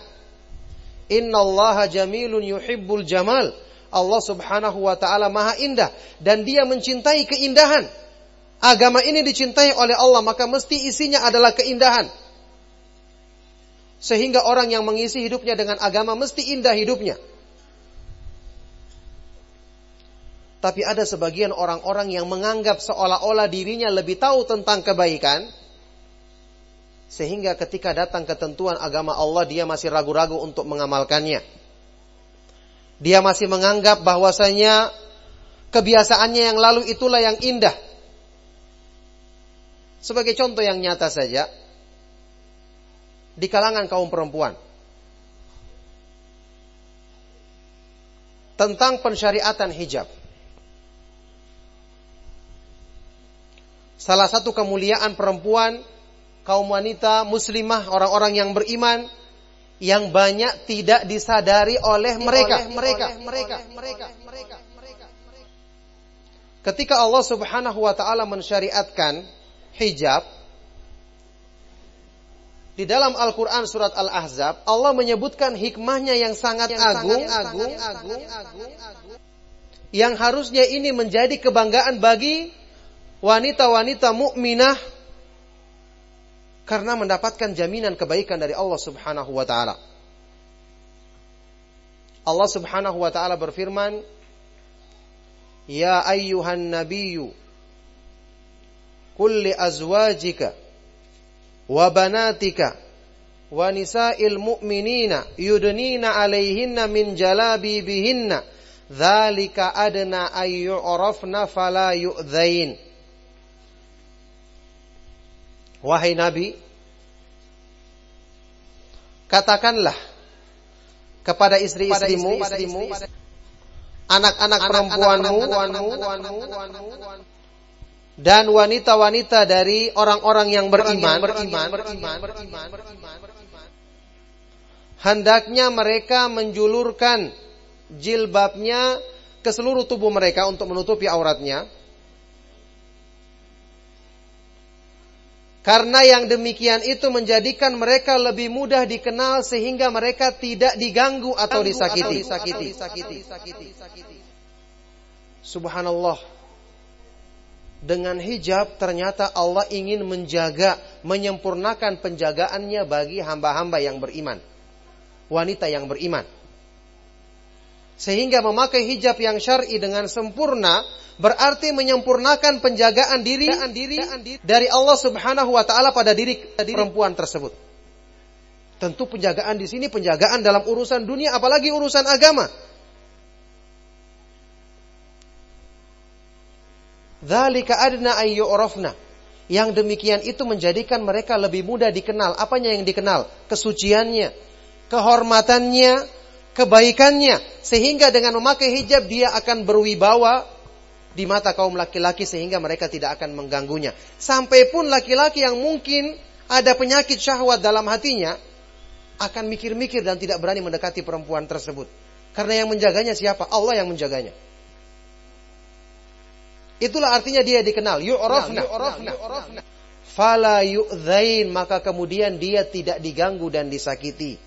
Innallaha jamilun yuhibbul jamal. Allah Subhanahu wa taala maha indah. Dan dia mencintai keindahan. Agama ini dicintai oleh Allah maka mesti isinya adalah keindahan sehingga orang yang mengisi hidupnya dengan agama mesti indah hidupnya. Tapi ada sebagian orang-orang yang menganggap seolah-olah dirinya lebih tahu tentang kebaikan. Sehingga ketika datang ketentuan agama Allah dia masih ragu-ragu untuk mengamalkannya. Dia masih menganggap bahwasanya kebiasaannya yang lalu itulah yang indah. Sebagai contoh yang nyata saja, di kalangan kaum perempuan. Tentang pensyariatan hijab. Salah satu kemuliaan perempuan, kaum wanita muslimah, orang-orang yang beriman yang banyak tidak disadari oleh mereka. Oleh mereka, mereka, mereka, mereka, mereka. Ketika Allah Subhanahu wa taala mensyariatkan hijab, di dalam Al-Quran surat Al-Ahzab, Allah menyebutkan hikmahnya yang sangat yang agung, sangat, agung, agung, agung, agung, yang harusnya ini menjadi kebanggaan bagi wanita-wanita mukminah karena mendapatkan jaminan kebaikan dari Allah Subhanahu wa taala. Allah Subhanahu wa taala berfirman, "Ya ayyuhan nabiyyu kulli azwajika wa banatika wa nisa'il mu'minina yudnina 'alaihinna min jalabibihinna. Dzalika adna ay yu'rafna fala yu'dzain Wahai Nabi katakanlah kepada istri-istrimu anak-anak perempuanmu dan wanita-wanita dari orang-orang yang beriman, beriman, beriman, beriman, beriman, hendaknya mereka menjulurkan jilbabnya ke seluruh tubuh mereka untuk menutupi auratnya. Karena yang demikian itu menjadikan mereka lebih mudah dikenal sehingga mereka tidak diganggu atau disakiti. Subhanallah dengan hijab ternyata Allah ingin menjaga, menyempurnakan penjagaannya bagi hamba-hamba yang beriman. Wanita yang beriman. Sehingga memakai hijab yang syar'i dengan sempurna berarti menyempurnakan penjagaan diri, dari Allah Subhanahu wa taala pada diri perempuan tersebut. Tentu penjagaan di sini penjagaan dalam urusan dunia apalagi urusan agama. Dzalika adna ayyurafna. Yang demikian itu menjadikan mereka lebih mudah dikenal. Apanya yang dikenal? Kesuciannya, kehormatannya, kebaikannya. Sehingga dengan memakai hijab dia akan berwibawa di mata kaum laki-laki sehingga mereka tidak akan mengganggunya. Sampai pun laki-laki yang mungkin ada penyakit syahwat dalam hatinya akan mikir-mikir dan tidak berani mendekati perempuan tersebut. Karena yang menjaganya siapa? Allah yang menjaganya. Itulah artinya dia dikenal. Yu'rafna. Yu'rafna. Fala yu'zain. Maka kemudian dia tidak diganggu dan disakiti.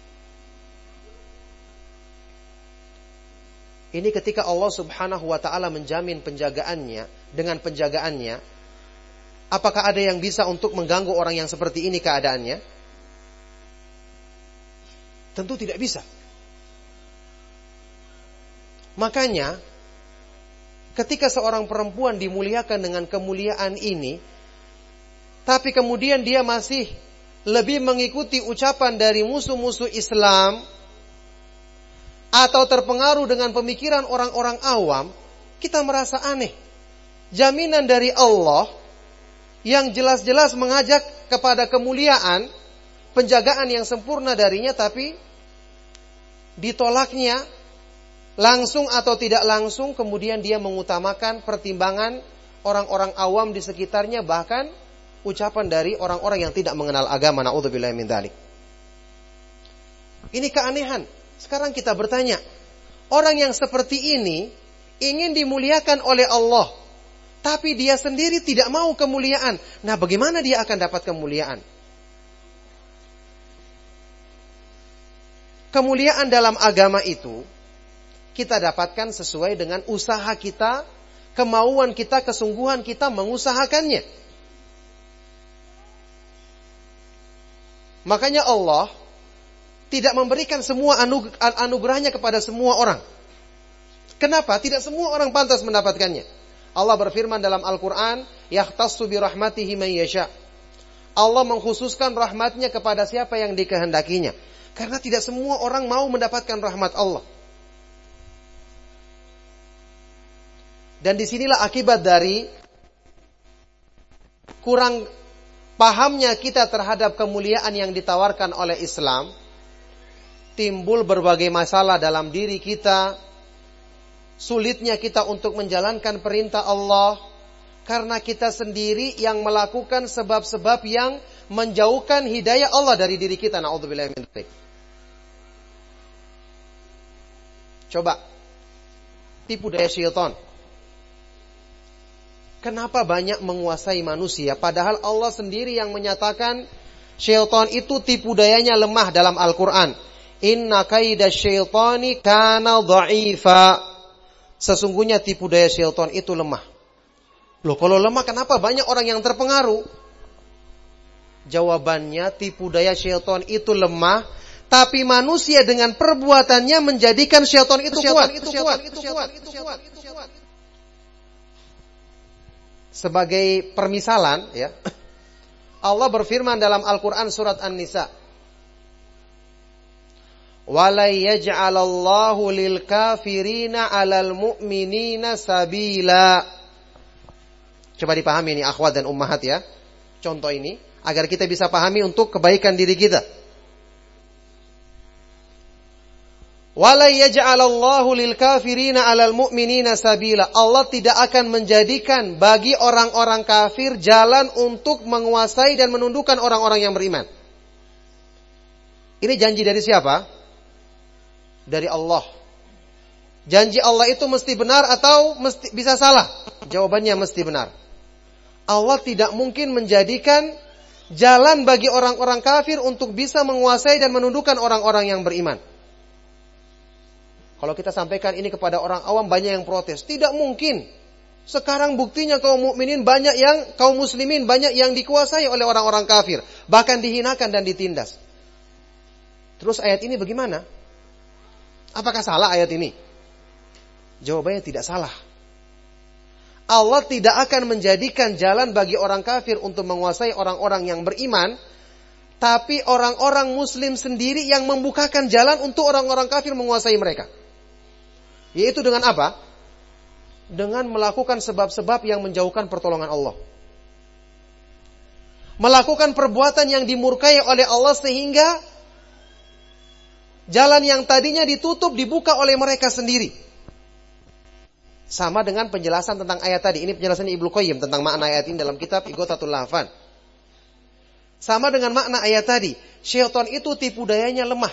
Ini ketika Allah subhanahu wa ta'ala menjamin penjagaannya. Dengan penjagaannya. Apakah ada yang bisa untuk mengganggu orang yang seperti ini keadaannya? Tentu tidak bisa. Makanya ketika seorang perempuan dimuliakan dengan kemuliaan ini, tapi kemudian dia masih lebih mengikuti ucapan dari musuh-musuh Islam atau terpengaruh dengan pemikiran orang-orang awam, kita merasa aneh. Jaminan dari Allah yang jelas-jelas mengajak kepada kemuliaan, penjagaan yang sempurna darinya, tapi ditolaknya langsung atau tidak langsung kemudian dia mengutamakan pertimbangan orang-orang awam di sekitarnya bahkan ucapan dari orang-orang yang tidak mengenal agama naudzubillah min. Ini keanehan. Sekarang kita bertanya, orang yang seperti ini ingin dimuliakan oleh Allah, tapi dia sendiri tidak mau kemuliaan. Nah, bagaimana dia akan dapat kemuliaan? Kemuliaan dalam agama itu kita dapatkan sesuai dengan usaha kita, kemauan kita, kesungguhan kita mengusahakannya. Makanya Allah tidak memberikan semua anugerahnya kepada semua orang. Kenapa? Tidak semua orang pantas mendapatkannya. Allah berfirman dalam Al-Quran, Yahtassu bi rahmatihi man yasha. Allah mengkhususkan rahmatnya kepada siapa yang dikehendakinya. Karena tidak semua orang mau mendapatkan rahmat Allah. Dan di sinilah akibat dari kurang pahamnya kita terhadap kemuliaan yang ditawarkan oleh Islam. Timbul berbagai masalah dalam diri kita. Sulitnya kita untuk menjalankan perintah Allah. Karena kita sendiri yang melakukan sebab-sebab yang menjauhkan hidayah Allah dari diri kita. Coba tipu daya syaitan. Kenapa banyak menguasai manusia padahal Allah sendiri yang menyatakan syaitan itu tipu dayanya lemah dalam Al-Qur'an. Inna kaida syaitani kana dha'ifa. Sesungguhnya tipu daya syaitan itu lemah. Loh kalau lemah kenapa banyak orang yang terpengaruh? Jawabannya tipu daya syaitan itu lemah tapi manusia dengan perbuatannya menjadikan syaitan itu kuat. Sebagai permisalan, ya, Allah berfirman dalam Al-Quran surat An-Nisa. Walai yaj'alallahu lil kafirina alal mu'minina sabila. Coba dipahami ini akhwat dan ummahat ya. Contoh ini agar kita bisa pahami untuk kebaikan diri kita. Wala lil kafirina 'alal mu'minina sabila. Allah tidak akan menjadikan bagi orang-orang kafir jalan untuk menguasai dan menundukkan orang-orang yang beriman. Ini janji dari siapa? Dari Allah. Janji Allah itu mesti benar atau mesti bisa salah? Jawabannya mesti benar. Allah tidak mungkin menjadikan jalan bagi orang-orang kafir untuk bisa menguasai dan menundukkan orang-orang yang beriman. Kalau kita sampaikan ini kepada orang awam banyak yang protes. Tidak mungkin. Sekarang buktinya kaum mukminin banyak yang kaum muslimin banyak yang dikuasai oleh orang-orang kafir, bahkan dihinakan dan ditindas. Terus ayat ini bagaimana? Apakah salah ayat ini? Jawabannya tidak salah. Allah tidak akan menjadikan jalan bagi orang kafir untuk menguasai orang-orang yang beriman, tapi orang-orang muslim sendiri yang membukakan jalan untuk orang-orang kafir menguasai mereka. Yaitu dengan apa? Dengan melakukan sebab-sebab yang menjauhkan pertolongan Allah. Melakukan perbuatan yang dimurkai oleh Allah sehingga jalan yang tadinya ditutup dibuka oleh mereka sendiri. Sama dengan penjelasan tentang ayat tadi. Ini penjelasan Ibnu Qayyim tentang makna ayat ini dalam kitab Igotatul Lahfan. Sama dengan makna ayat tadi. Syaitan itu tipu dayanya lemah.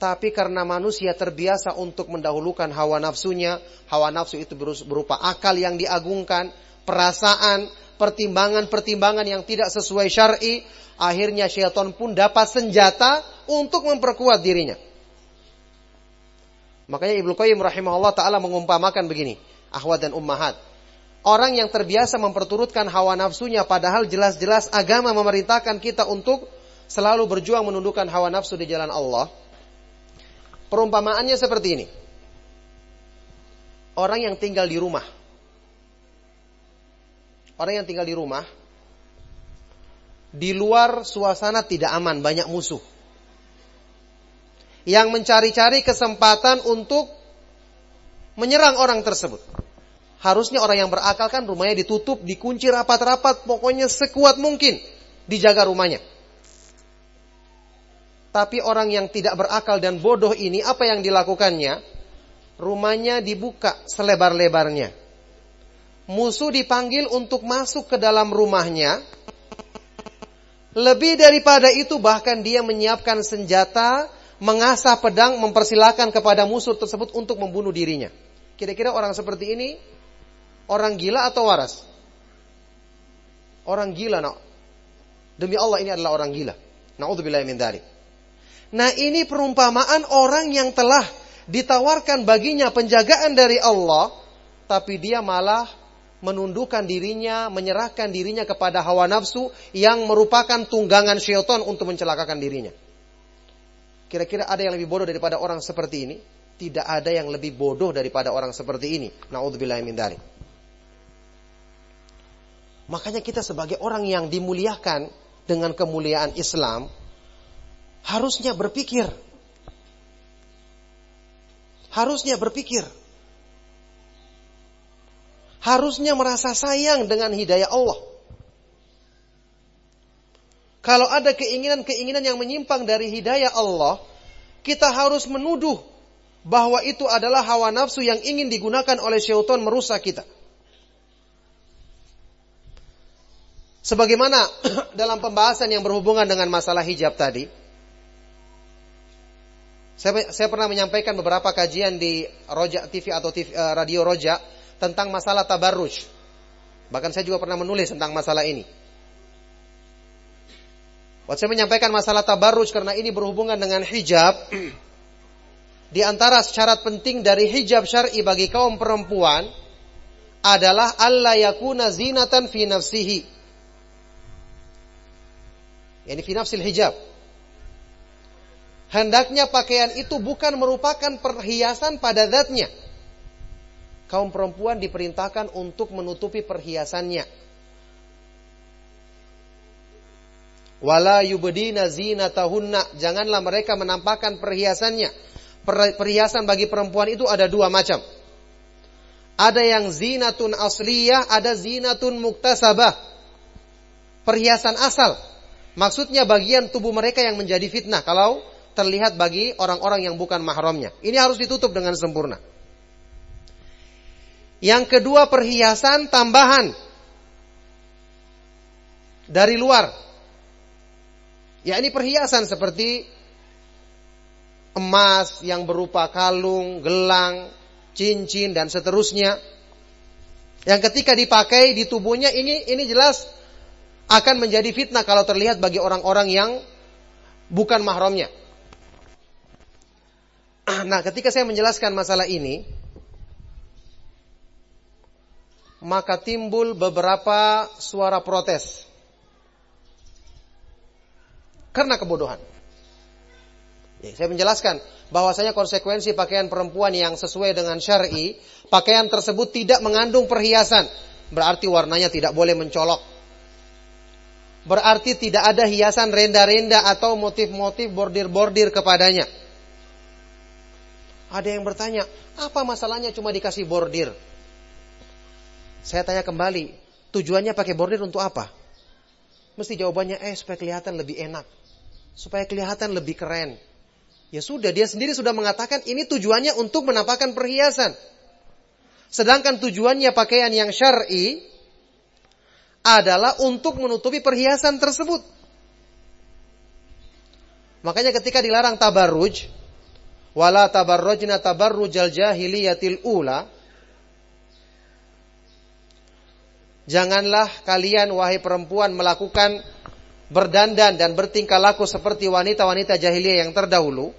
Tapi karena manusia terbiasa untuk mendahulukan hawa nafsunya, hawa nafsu itu berupa akal yang diagungkan, perasaan, pertimbangan-pertimbangan yang tidak sesuai syar'i, akhirnya syaitan pun dapat senjata untuk memperkuat dirinya. Makanya Ibnu Qayyim rahimahullah taala mengumpamakan begini, ahwat dan ummahat. Orang yang terbiasa memperturutkan hawa nafsunya padahal jelas-jelas agama memerintahkan kita untuk selalu berjuang menundukkan hawa nafsu di jalan Allah. Perumpamaannya seperti ini. Orang yang tinggal di rumah. Orang yang tinggal di rumah di luar suasana tidak aman, banyak musuh. Yang mencari-cari kesempatan untuk menyerang orang tersebut. Harusnya orang yang berakal kan rumahnya ditutup, dikunci rapat-rapat, pokoknya sekuat mungkin dijaga rumahnya. Tapi orang yang tidak berakal dan bodoh ini apa yang dilakukannya? Rumahnya dibuka selebar-lebarnya. Musuh dipanggil untuk masuk ke dalam rumahnya. Lebih daripada itu bahkan dia menyiapkan senjata, mengasah pedang, mempersilahkan kepada musuh tersebut untuk membunuh dirinya. Kira-kira orang seperti ini Orang gila atau waras? Orang gila, nak. Demi Allah ini adalah orang gila. Nauzubillah min dzalik. Nah, ini perumpamaan orang yang telah ditawarkan baginya penjagaan dari Allah, tapi dia malah menundukkan dirinya, menyerahkan dirinya kepada hawa nafsu yang merupakan tunggangan syaitan untuk mencelakakan dirinya. Kira-kira ada yang lebih bodoh daripada orang seperti ini? Tidak ada yang lebih bodoh daripada orang seperti ini. Nauzubillah min dzalik. Makanya kita sebagai orang yang dimuliakan dengan kemuliaan Islam harusnya berpikir. Harusnya berpikir. Harusnya merasa sayang dengan hidayah Allah. Kalau ada keinginan-keinginan yang menyimpang dari hidayah Allah, kita harus menuduh bahwa itu adalah hawa nafsu yang ingin digunakan oleh syaitan merusak kita. Sebagaimana dalam pembahasan yang berhubungan dengan masalah hijab tadi, saya, saya pernah menyampaikan beberapa kajian di Roja TV atau TV, eh, Radio Roja tentang masalah tabarruj. Bahkan saya juga pernah menulis tentang masalah ini. Waktu saya menyampaikan masalah tabarruj karena ini berhubungan dengan hijab, di antara syarat penting dari hijab syar'i bagi kaum perempuan adalah Allah yakuna zinatan fi nafsihi yakni fi nafsil hijab. Hendaknya pakaian itu bukan merupakan perhiasan pada zatnya. Kaum perempuan diperintahkan untuk menutupi perhiasannya. Wala yubdina zinatahunna. Janganlah mereka menampakkan perhiasannya. Perhiasan bagi perempuan itu ada dua macam. Ada yang zinatun asliyah, ada zinatun muktasabah. Perhiasan asal Maksudnya bagian tubuh mereka yang menjadi fitnah kalau terlihat bagi orang-orang yang bukan mahramnya. Ini harus ditutup dengan sempurna. Yang kedua perhiasan tambahan dari luar. Ya ini perhiasan seperti emas yang berupa kalung, gelang, cincin dan seterusnya. Yang ketika dipakai di tubuhnya ini ini jelas akan menjadi fitnah kalau terlihat bagi orang-orang yang bukan mahramnya. Nah, ketika saya menjelaskan masalah ini, maka timbul beberapa suara protes. Karena kebodohan. Ya, saya menjelaskan bahwasanya konsekuensi pakaian perempuan yang sesuai dengan syar'i, pakaian tersebut tidak mengandung perhiasan, berarti warnanya tidak boleh mencolok, berarti tidak ada hiasan renda-renda atau motif-motif bordir-bordir kepadanya. Ada yang bertanya, apa masalahnya cuma dikasih bordir? Saya tanya kembali, tujuannya pakai bordir untuk apa? Mesti jawabannya, eh supaya kelihatan lebih enak. supaya kelihatan lebih keren. Ya sudah, dia sendiri sudah mengatakan ini tujuannya untuk menampakkan perhiasan. Sedangkan tujuannya pakaian yang syar'i adalah untuk menutupi perhiasan tersebut. Makanya ketika dilarang tabarruj, wala tabarrujna tabarrujal jahiliyatil ula, janganlah kalian wahai perempuan melakukan berdandan dan bertingkah laku seperti wanita-wanita jahiliyah yang terdahulu.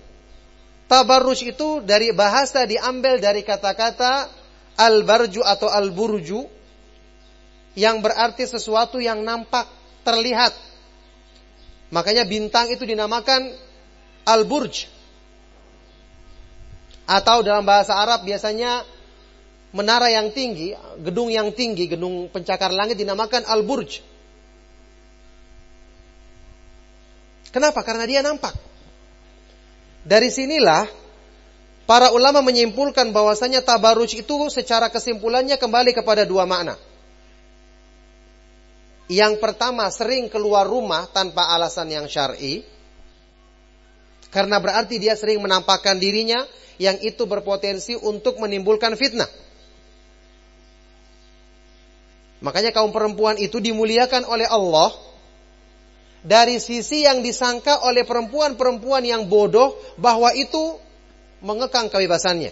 Tabarruj itu dari bahasa diambil dari kata-kata al-barju atau al-burju yang berarti sesuatu yang nampak, terlihat. Makanya bintang itu dinamakan al-burj. Atau dalam bahasa Arab biasanya menara yang tinggi, gedung yang tinggi, gedung pencakar langit dinamakan al-burj. Kenapa? Karena dia nampak. Dari sinilah para ulama menyimpulkan bahwasanya tabaruj itu secara kesimpulannya kembali kepada dua makna. Yang pertama sering keluar rumah tanpa alasan yang syar'i. Karena berarti dia sering menampakkan dirinya yang itu berpotensi untuk menimbulkan fitnah. Makanya kaum perempuan itu dimuliakan oleh Allah dari sisi yang disangka oleh perempuan-perempuan yang bodoh bahwa itu mengekang kebebasannya.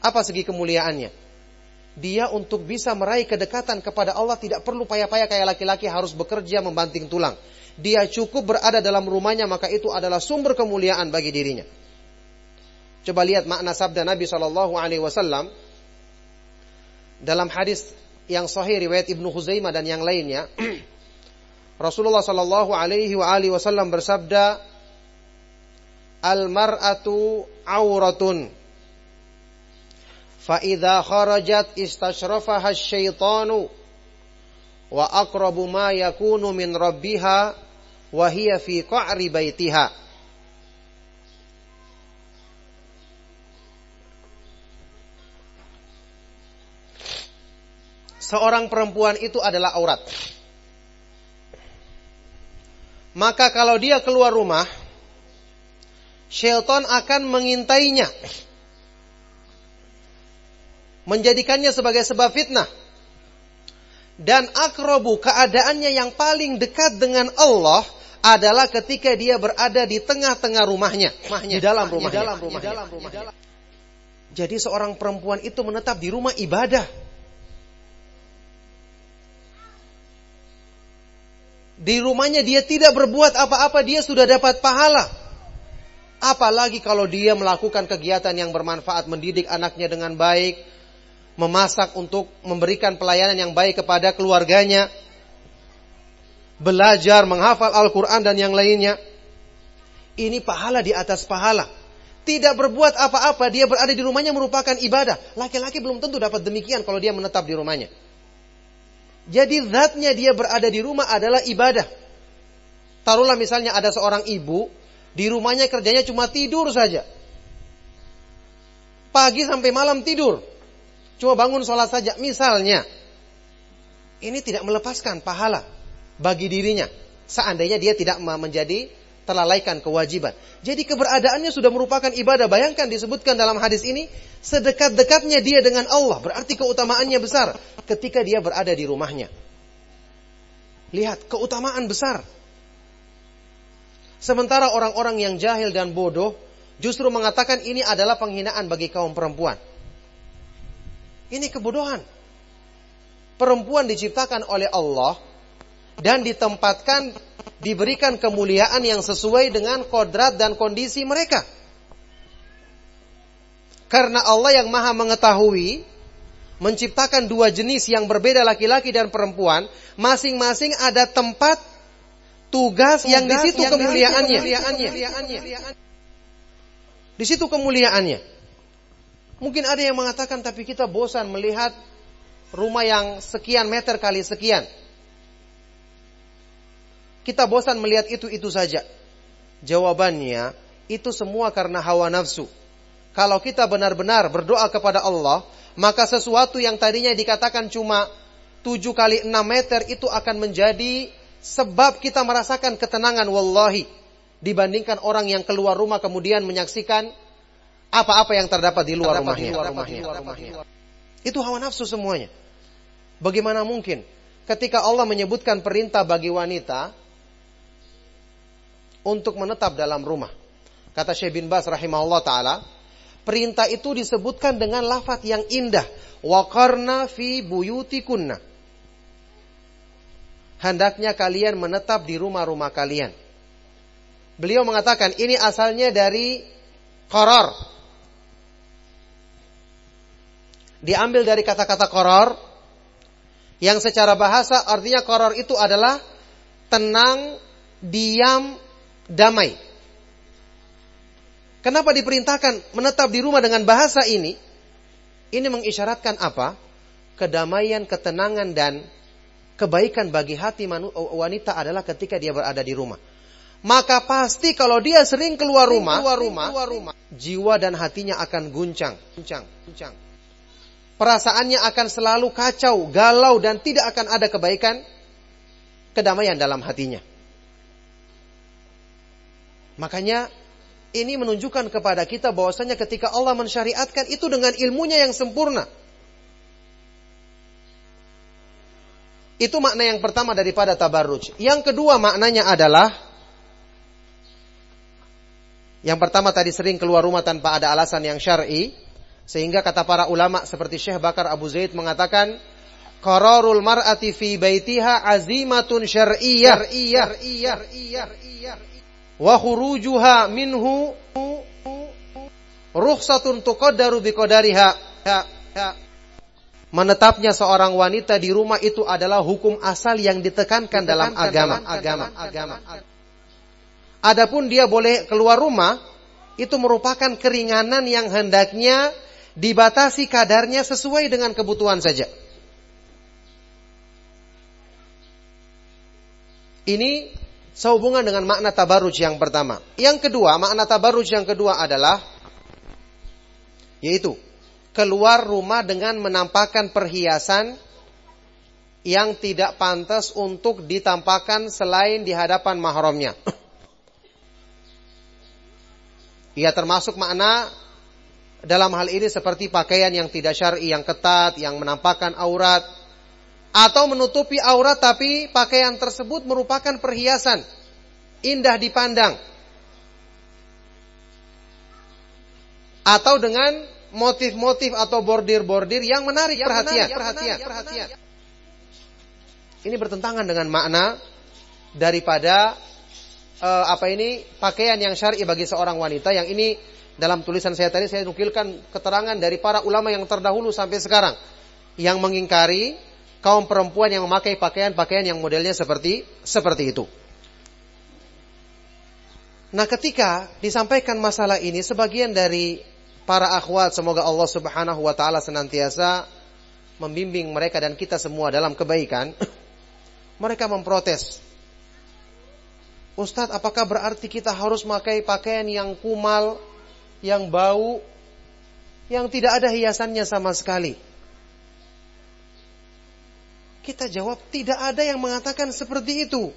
Apa segi kemuliaannya? Dia untuk bisa meraih kedekatan kepada Allah tidak perlu payah-payah kayak laki-laki harus bekerja membanting tulang. Dia cukup berada dalam rumahnya maka itu adalah sumber kemuliaan bagi dirinya. Coba lihat makna sabda Nabi Shallallahu Alaihi Wasallam dalam hadis yang sahih riwayat Ibnu Huzaimah dan yang lainnya. Rasulullah Shallallahu Alaihi Wasallam bersabda, "Al mar'atu auratun, fa idza kharajat istashrafaha syaitanu wa aqrabu ma yakunu min rabbiha wa hiya fi qa'ri baitiha." Seorang perempuan itu adalah aurat maka kalau dia keluar rumah, Shelton akan mengintainya. Menjadikannya sebagai sebab fitnah. Dan akrobu keadaannya yang paling dekat dengan Allah adalah ketika dia berada di tengah-tengah rumahnya, di dalam rumahnya. Di dalam rumahnya. Di dalam rumahnya. Jadi seorang perempuan itu menetap di rumah ibadah. Di rumahnya dia tidak berbuat apa-apa, dia sudah dapat pahala. Apalagi kalau dia melakukan kegiatan yang bermanfaat, mendidik anaknya dengan baik, memasak untuk memberikan pelayanan yang baik kepada keluarganya, belajar, menghafal Al-Quran dan yang lainnya. Ini pahala di atas pahala. Tidak berbuat apa-apa, dia berada di rumahnya merupakan ibadah. Laki-laki belum tentu dapat demikian kalau dia menetap di rumahnya. Jadi zatnya dia berada di rumah adalah ibadah. Taruhlah misalnya ada seorang ibu, di rumahnya kerjanya cuma tidur saja. Pagi sampai malam tidur. Cuma bangun sholat saja. Misalnya, ini tidak melepaskan pahala bagi dirinya. Seandainya dia tidak menjadi terlalaikan kewajiban. Jadi keberadaannya sudah merupakan ibadah. Bayangkan disebutkan dalam hadis ini, sedekat-dekatnya dia dengan Allah. Berarti keutamaannya besar ketika dia berada di rumahnya. Lihat, keutamaan besar. Sementara orang-orang yang jahil dan bodoh justru mengatakan ini adalah penghinaan bagi kaum perempuan. Ini kebodohan. Perempuan diciptakan oleh Allah dan ditempatkan diberikan kemuliaan yang sesuai dengan kodrat dan kondisi mereka. Karena Allah yang maha mengetahui menciptakan dua jenis yang berbeda laki-laki dan perempuan, masing-masing ada tempat tugas, yang di situ kemuliaannya. Di situ kemuliaannya. Mungkin ada yang mengatakan tapi kita bosan melihat rumah yang sekian meter kali sekian. Kita bosan melihat itu-itu saja. Jawabannya, itu semua karena hawa nafsu. Kalau kita benar-benar berdoa kepada Allah, maka sesuatu yang tadinya dikatakan cuma 7 kali 6 meter itu akan menjadi sebab kita merasakan ketenangan wallahi dibandingkan orang yang keluar rumah kemudian menyaksikan apa-apa yang terdapat di luar rumahnya. Di luar rumahnya. Itu hawa nafsu semuanya. Bagaimana mungkin ketika Allah menyebutkan perintah bagi wanita untuk menetap dalam rumah. Kata Syekh bin Bas rahimahullah taala, perintah itu disebutkan dengan lafaz yang indah, waqarna fi buyutikunna hendaknya kalian menetap di rumah-rumah kalian. Beliau mengatakan ini asalnya dari koror. Diambil dari kata-kata koror yang secara bahasa artinya koror itu adalah tenang, diam, damai. Kenapa diperintahkan menetap di rumah dengan bahasa ini? Ini mengisyaratkan apa? Kedamaian, ketenangan dan kebaikan bagi hati wanita adalah ketika dia berada di rumah. Maka pasti kalau dia sering keluar rumah, keluar rumah, keluar rumah jiwa dan hatinya akan guncang, guncang, guncang. Perasaannya akan selalu kacau, galau dan tidak akan ada kebaikan, kedamaian dalam hatinya. Makanya ini menunjukkan kepada kita bahwasanya ketika Allah mensyariatkan itu dengan ilmunya yang sempurna. Itu makna yang pertama daripada tabarruj. Yang kedua maknanya adalah yang pertama tadi sering keluar rumah tanpa ada alasan yang syar'i sehingga kata para ulama seperti Syekh Bakar Abu Zaid mengatakan qararul mar'ati fi baitiha azimatun syar'iyyah wa khurujuha minhu rukhsatun tuqaddaru biqadariha menetapnya seorang wanita di rumah itu adalah hukum asal yang ditekankan, dalam agama. agama, agama. Adapun dia boleh keluar rumah, itu merupakan keringanan yang hendaknya dibatasi kadarnya sesuai dengan kebutuhan saja. Ini sehubungan dengan makna tabaruj yang pertama. Yang kedua, makna tabaruj yang kedua adalah yaitu keluar rumah dengan menampakkan perhiasan yang tidak pantas untuk ditampakkan selain di hadapan mahramnya. Ia termasuk makna dalam hal ini seperti pakaian yang tidak syar'i, yang ketat, yang menampakkan aurat, atau menutupi aurat tapi pakaian tersebut merupakan perhiasan, indah dipandang. Atau dengan motif-motif atau bordir-bordir yang menarik yang perhatian. Menarik, perhatian, menarik, perhatian. Ini bertentangan dengan makna daripada uh, apa ini pakaian yang syar'i bagi seorang wanita yang ini dalam tulisan saya tadi saya nukilkan keterangan dari para ulama yang terdahulu sampai sekarang yang mengingkari kaum perempuan yang memakai pakaian-pakaian yang modelnya seperti seperti itu. Nah, ketika disampaikan masalah ini sebagian dari para akhwat semoga Allah Subhanahu wa taala senantiasa membimbing mereka dan kita semua dalam kebaikan. Mereka memprotes. Ustadz, apakah berarti kita harus memakai pakaian yang kumal, yang bau, yang tidak ada hiasannya sama sekali? Kita jawab, tidak ada yang mengatakan seperti itu.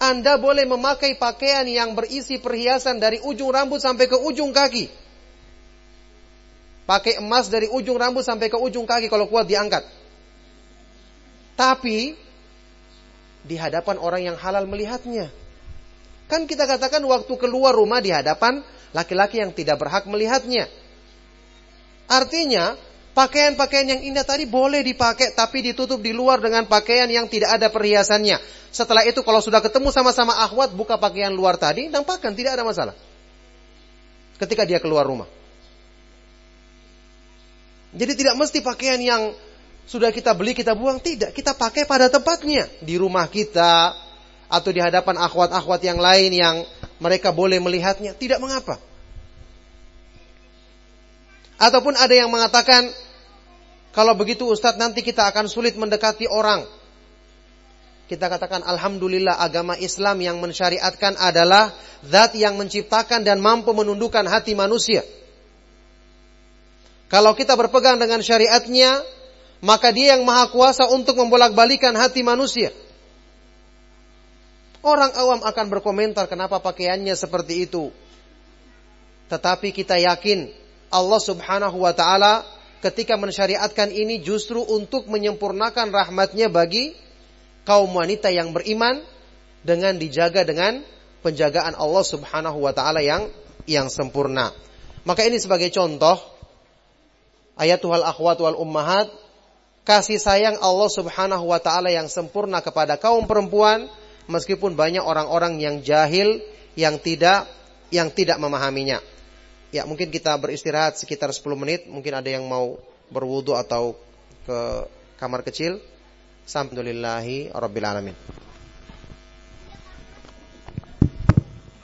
Anda boleh memakai pakaian yang berisi perhiasan dari ujung rambut sampai ke ujung kaki. Pakai emas dari ujung rambut sampai ke ujung kaki kalau kuat diangkat. Tapi di hadapan orang yang halal melihatnya. Kan kita katakan waktu keluar rumah di hadapan laki-laki yang tidak berhak melihatnya. Artinya, pakaian-pakaian yang indah tadi boleh dipakai tapi ditutup di luar dengan pakaian yang tidak ada perhiasannya. Setelah itu kalau sudah ketemu sama-sama akhwat buka pakaian luar tadi, nampakkan tidak ada masalah. Ketika dia keluar rumah. Jadi tidak mesti pakaian yang sudah kita beli kita buang, tidak. Kita pakai pada tempatnya. Di rumah kita, atau di hadapan akhwat-akhwat yang lain yang mereka boleh melihatnya, tidak mengapa. Ataupun ada yang mengatakan, kalau begitu Ustadz nanti kita akan sulit mendekati orang. Kita katakan Alhamdulillah agama Islam yang mensyariatkan adalah zat yang menciptakan dan mampu menundukkan hati manusia. Kalau kita berpegang dengan syariatnya, maka dia yang maha kuasa untuk membolak-balikan hati manusia. Orang awam akan berkomentar kenapa pakaiannya seperti itu. Tetapi kita yakin Allah Subhanahu wa taala ketika mensyariatkan ini justru untuk menyempurnakan rahmatnya bagi kaum wanita yang beriman dengan dijaga dengan penjagaan Allah Subhanahu wa taala yang yang sempurna. Maka ini sebagai contoh ayat wal akhwat wal ummahat kasih sayang Allah Subhanahu wa taala yang sempurna kepada kaum perempuan meskipun banyak orang-orang yang jahil yang tidak yang tidak memahaminya. Ya, mungkin kita beristirahat sekitar 10 menit, mungkin ada yang mau berwudu atau ke kamar kecil. Alhamdulillahi rabbil alamin.